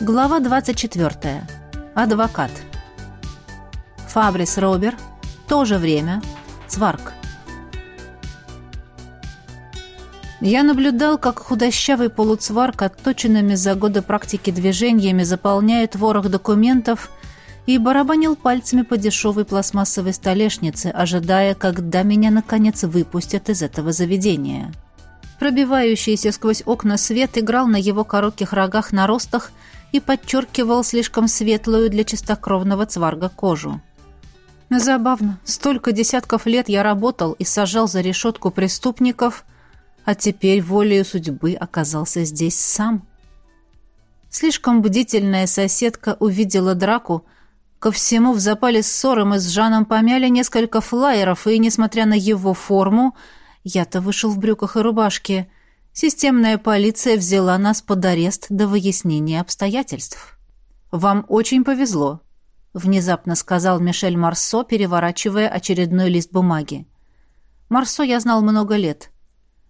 Глава 24. Адвокат. Фабрис Робер. То же время. Цварк. Я наблюдал, как худощавый полуцварк отточенными за годы практики движениями заполняет ворох документов и барабанил пальцами по дешевой пластмассовой столешнице, ожидая, когда меня, наконец, выпустят из этого заведения. Пробивающийся сквозь окна свет играл на его коротких рогах наростах и подчеркивал слишком светлую для чистокровного цварга кожу. Забавно, столько десятков лет я работал и сажал за решетку преступников, а теперь волею судьбы оказался здесь сам. Слишком бдительная соседка увидела драку, ко всему в запале ссоры мы с Жаном помяли несколько флаеров, и, несмотря на его форму, я-то вышел в брюках и рубашке — Системная полиция взяла нас под арест до выяснения обстоятельств. Вам очень повезло, внезапно сказал Мишель Марсо, переворачивая очередной лист бумаги. Марсо я знал много лет.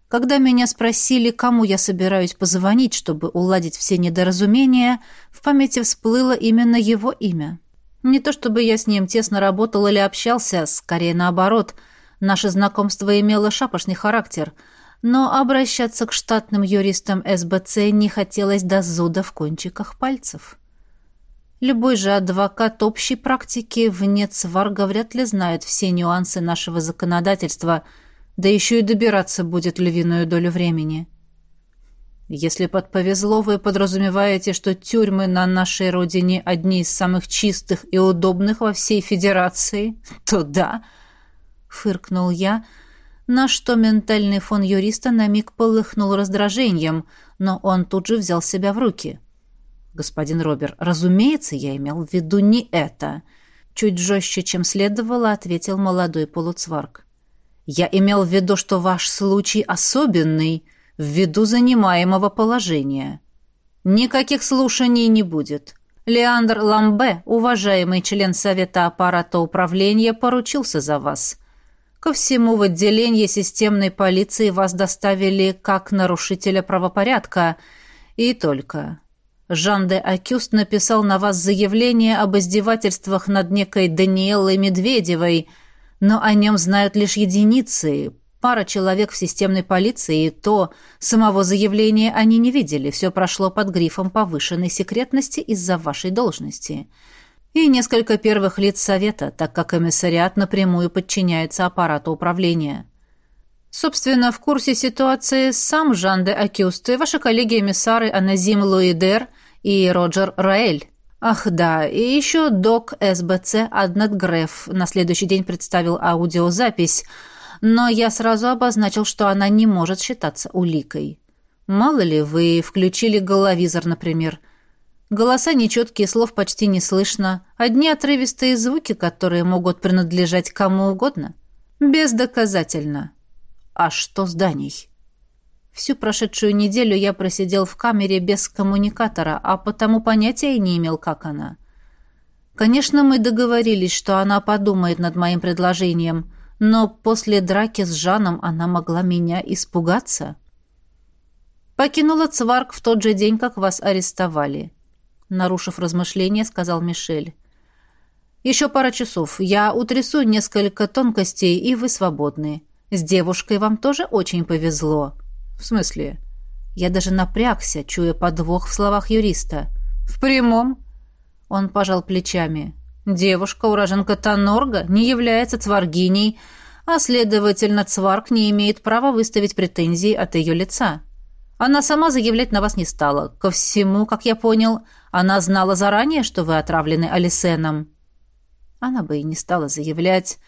Когда меня спросили, кому я собираюсь позвонить, чтобы уладить все недоразумения, в памяти всплыло именно его имя. Не то чтобы я с ним тесно работал или общался, скорее наоборот. Наше знакомство имело шапошный характер — но обращаться к штатным юристам СБЦ не хотелось до зуда в кончиках пальцев. Любой же адвокат общей практики вне цварга вряд ли знает все нюансы нашего законодательства, да еще и добираться будет львиную долю времени. Если подповезло, вы подразумеваете, что тюрьмы на нашей родине одни из самых чистых и удобных во всей Федерации, то да, — фыркнул я, — на что ментальный фон юриста на миг полыхнул раздражением, но он тут же взял себя в руки. «Господин Робер, разумеется, я имел в виду не это», чуть жестче, чем следовало, ответил молодой полуцварк. «Я имел в виду, что ваш случай особенный ввиду занимаемого положения. Никаких слушаний не будет. Леандр Ламбе, уважаемый член Совета аппарата управления, поручился за вас. Ко всему в отделение системной полиции вас доставили как нарушителя правопорядка, и только. Жан де Акюст написал на вас заявление об издевательствах над некой Даниэлой Медведевой, но о нем знают лишь единицы, пара человек в системной полиции, и то самого заявления они не видели, все прошло под грифом повышенной секретности из-за вашей должности» и несколько первых лиц Совета, так как комиссариат напрямую подчиняется аппарату управления. Собственно, в курсе ситуации сам Жан де Акюст и ваши коллеги-эмиссары Аназим Луидер и Роджер Раэль. Ах да, и еще док СБЦ Аднет Греф на следующий день представил аудиозапись, но я сразу обозначил, что она не может считаться уликой. Мало ли, вы включили головизор, например – Голоса нечеткие, слов почти не слышно. Одни отрывистые звуки, которые могут принадлежать кому угодно. Бездоказательно. А что с Даней? Всю прошедшую неделю я просидел в камере без коммуникатора, а потому понятия не имел, как она. Конечно, мы договорились, что она подумает над моим предложением, но после драки с Жаном она могла меня испугаться. Покинула Цварк в тот же день, как вас арестовали нарушив размышления, сказал Мишель. «Еще пара часов. Я утрясу несколько тонкостей, и вы свободны. С девушкой вам тоже очень повезло». «В смысле?» Я даже напрягся, чуя подвох в словах юриста. «В прямом?» Он пожал плечами. «Девушка, уроженка Танорга, не является цваргиней, а, следовательно, цварг не имеет права выставить претензии от ее лица. Она сама заявлять на вас не стала. Ко всему, как я понял, она знала заранее, что вы отравлены Алисеном. Она бы и не стала заявлять,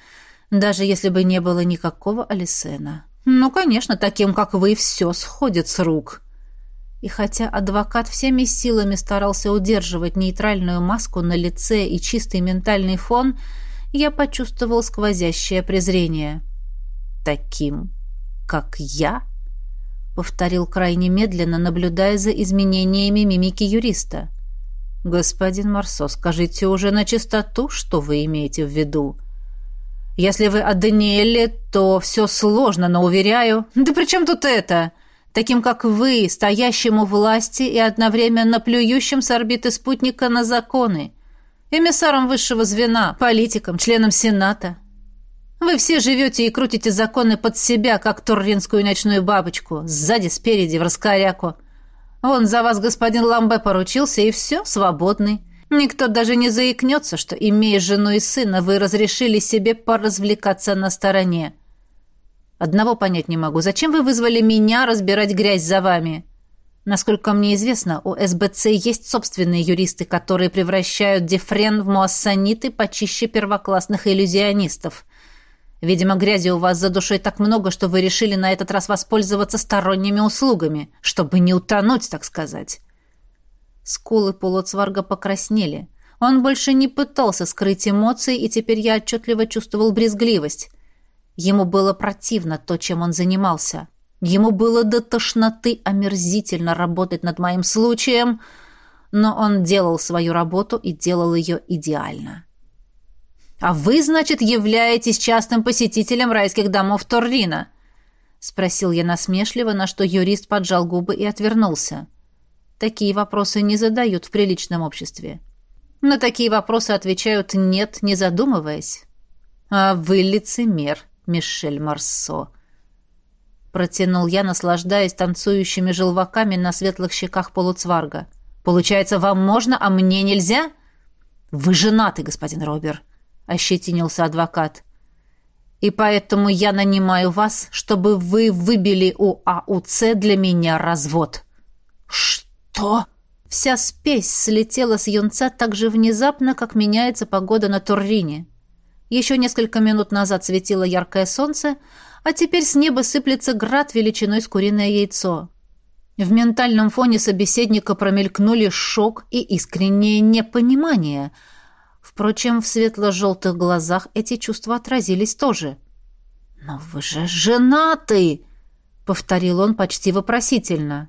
даже если бы не было никакого Алисена. Ну, конечно, таким, как вы, все сходит с рук. И хотя адвокат всеми силами старался удерживать нейтральную маску на лице и чистый ментальный фон, я почувствовал сквозящее презрение. «Таким, как я?» — повторил крайне медленно, наблюдая за изменениями мимики юриста. «Господин Марсо, скажите уже на чистоту, что вы имеете в виду?» «Если вы о Даниэле, то все сложно, но уверяю...» «Да при чем тут это?» таким как вы, стоящему власти и одновременно плюющим с орбиты спутника на законы, эмиссаром высшего звена, политиком, членом Сената. Вы все живете и крутите законы под себя, как турринскую ночную бабочку, сзади, спереди, в раскоряку. Вон за вас господин Ламбе поручился, и все, свободный. Никто даже не заикнется, что, имея жену и сына, вы разрешили себе поразвлекаться на стороне. Одного понять не могу. Зачем вы вызвали меня разбирать грязь за вами? Насколько мне известно, у СБЦ есть собственные юристы, которые превращают Дефрен в муассаниты почище первоклассных иллюзионистов. Видимо, грязи у вас за душой так много, что вы решили на этот раз воспользоваться сторонними услугами, чтобы не утонуть, так сказать. Скулы полуцварга покраснели. Он больше не пытался скрыть эмоции, и теперь я отчетливо чувствовал брезгливость. Ему было противно то, чем он занимался. Ему было до тошноты омерзительно работать над моим случаем, но он делал свою работу и делал ее идеально. «А вы, значит, являетесь частым посетителем райских домов Торрина?» — спросил я насмешливо, на что юрист поджал губы и отвернулся. Такие вопросы не задают в приличном обществе. На такие вопросы отвечают «нет», не задумываясь. «А вы лицемер», Мишель Марсо. Протянул я, наслаждаясь танцующими желваками на светлых щеках полуцварга. «Получается, вам можно, а мне нельзя?» «Вы женаты, господин Робер», — ощетинился адвокат. «И поэтому я нанимаю вас, чтобы вы выбили у АУЦ для меня развод». «Что?» Вся спесь слетела с юнца так же внезапно, как меняется погода на Туррине. Еще несколько минут назад светило яркое солнце, а теперь с неба сыплется град величиной с куриное яйцо. В ментальном фоне собеседника промелькнули шок и искреннее непонимание. Впрочем, в светло-желтых глазах эти чувства отразились тоже. «Но вы же женаты!» — повторил он почти вопросительно.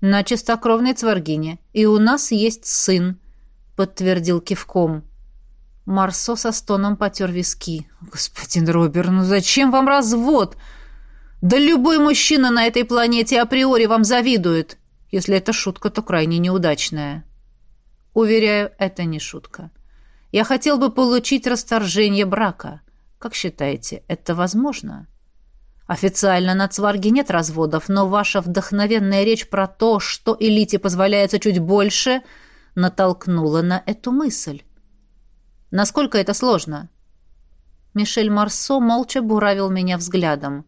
«На чистокровной цваргине. И у нас есть сын», — подтвердил кивком. Марсо со стоном потер виски. «Господин Робер, ну зачем вам развод? Да любой мужчина на этой планете априори вам завидует. Если это шутка, то крайне неудачная». «Уверяю, это не шутка. Я хотел бы получить расторжение брака. Как считаете, это возможно?» Официально на Цварге нет разводов, но ваша вдохновенная речь про то, что элите позволяется чуть больше, натолкнула на эту мысль. Насколько это сложно?» Мишель Марсо молча буравил меня взглядом.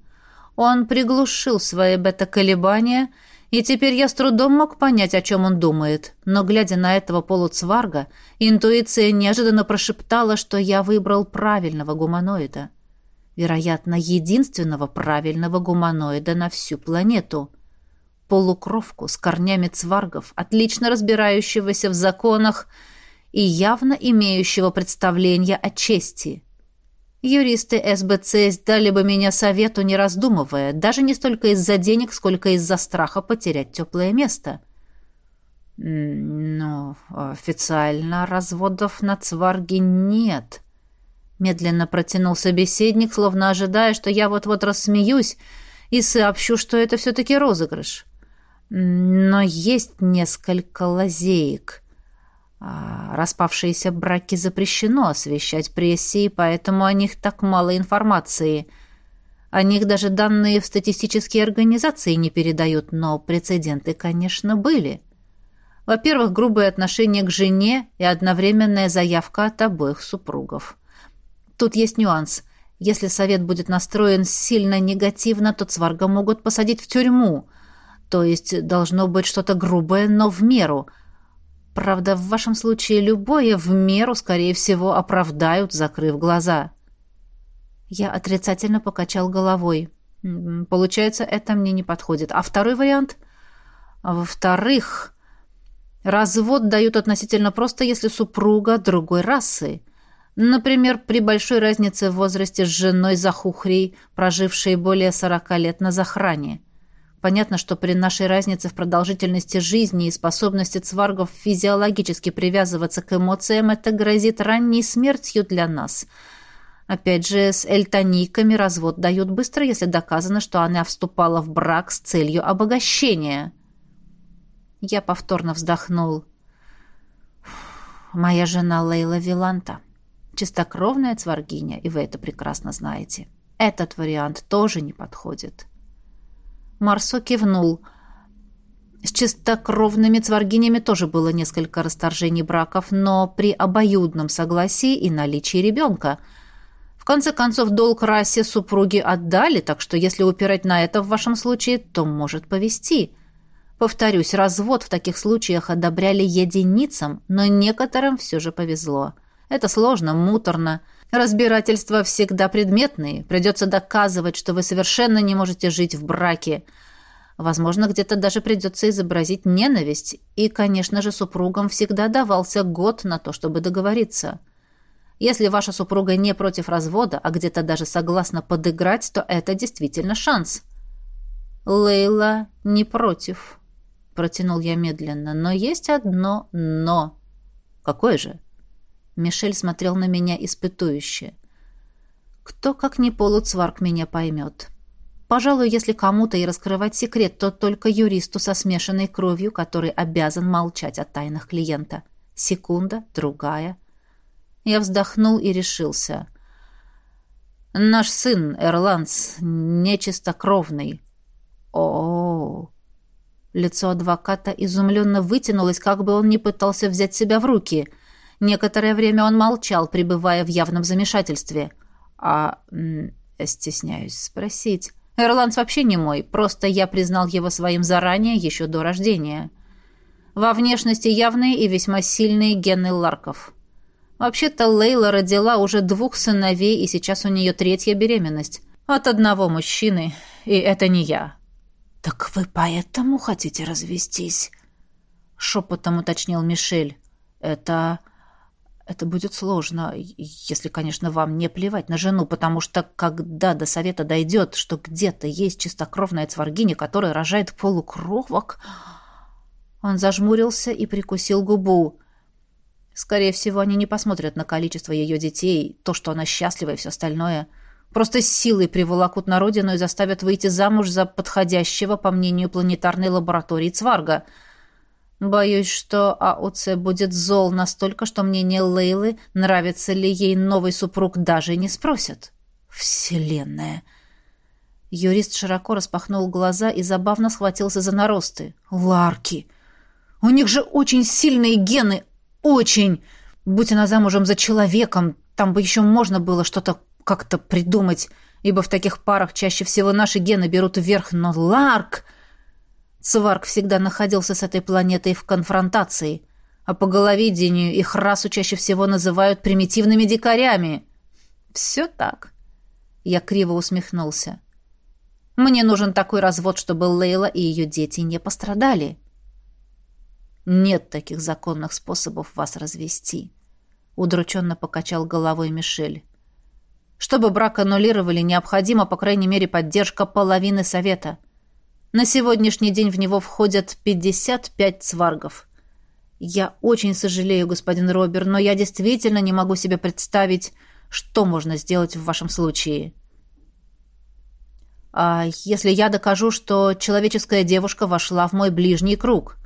Он приглушил свои бета-колебания, и теперь я с трудом мог понять, о чем он думает. Но, глядя на этого полуцварга, интуиция неожиданно прошептала, что я выбрал правильного гуманоида. Вероятно, единственного правильного гуманоида на всю планету. Полукровку с корнями цваргов, отлично разбирающегося в законах, и явно имеющего представление о чести. Юристы СБЦ дали бы меня совету, не раздумывая, даже не столько из-за денег, сколько из-за страха потерять теплое место. «Ну, официально разводов на Цварге нет», — медленно протянул собеседник, словно ожидая, что я вот-вот рассмеюсь и сообщу, что это все-таки розыгрыш. «Но есть несколько лазеек». А распавшиеся браки запрещено освещать прессе, поэтому о них так мало информации. О них даже данные в статистические организации не передают, но прецеденты, конечно, были. Во-первых, грубое отношение к жене и одновременная заявка от обоих супругов. Тут есть нюанс. Если совет будет настроен сильно негативно, то цварга могут посадить в тюрьму. То есть должно быть что-то грубое, но в меру – Правда, в вашем случае любое в меру, скорее всего, оправдают, закрыв глаза. Я отрицательно покачал головой. Получается, это мне не подходит. А второй вариант? Во-вторых, развод дают относительно просто, если супруга другой расы. Например, при большой разнице в возрасте с женой Захухрей, прожившей более 40 лет на захране. Понятно, что при нашей разнице в продолжительности жизни и способности цваргов физиологически привязываться к эмоциям это грозит ранней смертью для нас. Опять же, с эльтониками развод дают быстро, если доказано, что она вступала в брак с целью обогащения. Я повторно вздохнул. Моя жена Лейла Виланта. Чистокровная цваргиня, и вы это прекрасно знаете. Этот вариант тоже не подходит. Марсо кивнул. С чистокровными цваргинями тоже было несколько расторжений браков, но при обоюдном согласии и наличии ребенка – в конце концов, долг расе супруги отдали, так что если упирать на это в вашем случае, то может повести. Повторюсь, развод в таких случаях одобряли единицам, но некоторым все же повезло. Это сложно, муторно. Разбирательства всегда предметные. Придется доказывать, что вы совершенно не можете жить в браке. Возможно, где-то даже придется изобразить ненависть. И, конечно же, супругам всегда давался год на то, чтобы договориться. Если ваша супруга не против развода, а где-то даже согласна подыграть, то это действительно шанс. Лейла не против, протянул я медленно, но есть одно но. Какое же? Мишель смотрел на меня испытующе. Кто, как не полуцварк, меня поймет. Пожалуй, если кому-то и раскрывать секрет, то только юристу со смешанной кровью, который обязан молчать о тайнах клиента. Секунда, другая — я вздохнул и решился. «Наш сын, Эрландс, нечистокровный». О, -о, Лицо адвоката изумленно вытянулось, как бы он ни пытался взять себя в руки. Некоторое время он молчал, пребывая в явном замешательстве. «А... стесняюсь спросить...» Эрландс вообще не мой, просто я признал его своим заранее, еще до рождения. Во внешности явные и весьма сильные гены Ларков. Вообще-то Лейла родила уже двух сыновей, и сейчас у нее третья беременность. От одного мужчины, и это не я. «Так вы поэтому хотите развестись?» Шепотом уточнил Мишель. «Это... это будет сложно, если, конечно, вам не плевать на жену, потому что когда до совета дойдет, что где-то есть чистокровная цваргиня, которая рожает полукровок...» Он зажмурился и прикусил губу. Скорее всего, они не посмотрят на количество ее детей, то, что она счастлива и все остальное. Просто силой приволокут на родину и заставят выйти замуж за подходящего, по мнению планетарной лаборатории Цварга. Боюсь, что АОЦ будет зол настолько, что мнение Лейлы, нравится ли ей новый супруг, даже не спросят. Вселенная! Юрист широко распахнул глаза и забавно схватился за наросты. Ларки! У них же очень сильные гены, очень. Будь она замужем за человеком, там бы еще можно было что-то как-то придумать, ибо в таких парах чаще всего наши гены берут вверх, но Ларк... Цварк всегда находился с этой планетой в конфронтации, а по головидению их расу чаще всего называют примитивными дикарями. Все так. Я криво усмехнулся. Мне нужен такой развод, чтобы Лейла и ее дети не пострадали. Нет таких законных способов вас развести. Удрученно покачал головой Мишель. Чтобы брак аннулировали, необходима, по крайней мере, поддержка половины совета. На сегодняшний день в него входят 55 сваргов. Я очень сожалею, господин Робер, но я действительно не могу себе представить, что можно сделать в вашем случае. А если я докажу, что человеческая девушка вошла в мой ближний круг?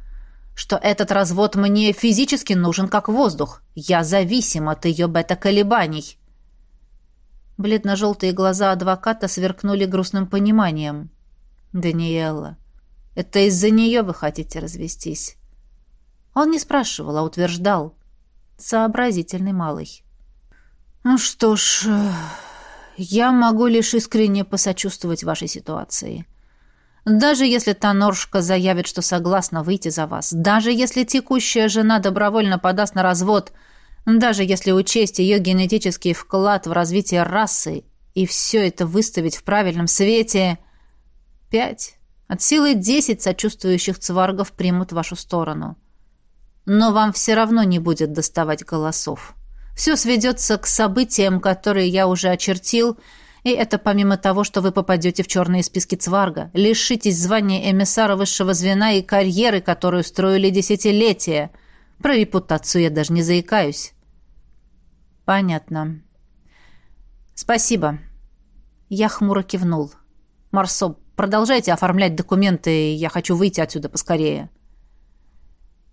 что этот развод мне физически нужен как воздух. Я зависим от ее бета-колебаний. Бледно-желтые глаза адвоката сверкнули грустным пониманием. «Даниэлла, это из-за нее вы хотите развестись?» Он не спрашивал, а утверждал. Сообразительный малый. «Ну что ж, я могу лишь искренне посочувствовать вашей ситуации». Даже если та норшка заявит, что согласна выйти за вас, даже если текущая жена добровольно подаст на развод, даже если учесть ее генетический вклад в развитие расы и все это выставить в правильном свете... Пять. От силы десять сочувствующих цваргов примут вашу сторону. Но вам все равно не будет доставать голосов. Все сведется к событиям, которые я уже очертил, и это помимо того, что вы попадете в черные списки Цварга, лишитесь звания эмиссара высшего звена и карьеры, которую строили десятилетия. Про репутацию я даже не заикаюсь. Понятно. «Спасибо». Я хмуро кивнул. «Марсо, продолжайте оформлять документы, я хочу выйти отсюда поскорее».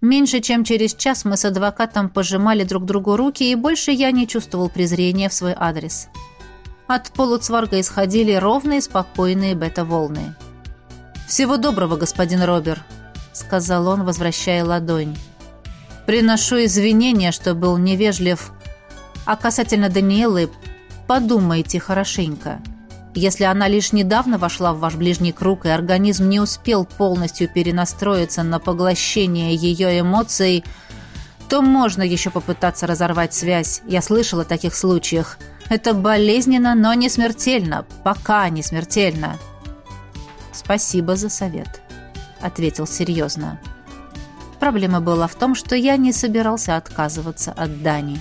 Меньше чем через час мы с адвокатом пожимали друг другу руки, и больше я не чувствовал презрения в свой адрес. От полуцварга исходили ровные, спокойные бета-волны. «Всего доброго, господин Робер», — сказал он, возвращая ладонь. «Приношу извинения, что был невежлив. А касательно Даниэлы, подумайте хорошенько. Если она лишь недавно вошла в ваш ближний круг, и организм не успел полностью перенастроиться на поглощение ее эмоций, то можно еще попытаться разорвать связь. Я слышала о таких случаях. Это болезненно, но не смертельно. Пока не смертельно. Спасибо за совет, ответил серьезно. Проблема была в том, что я не собирался отказываться от Дани.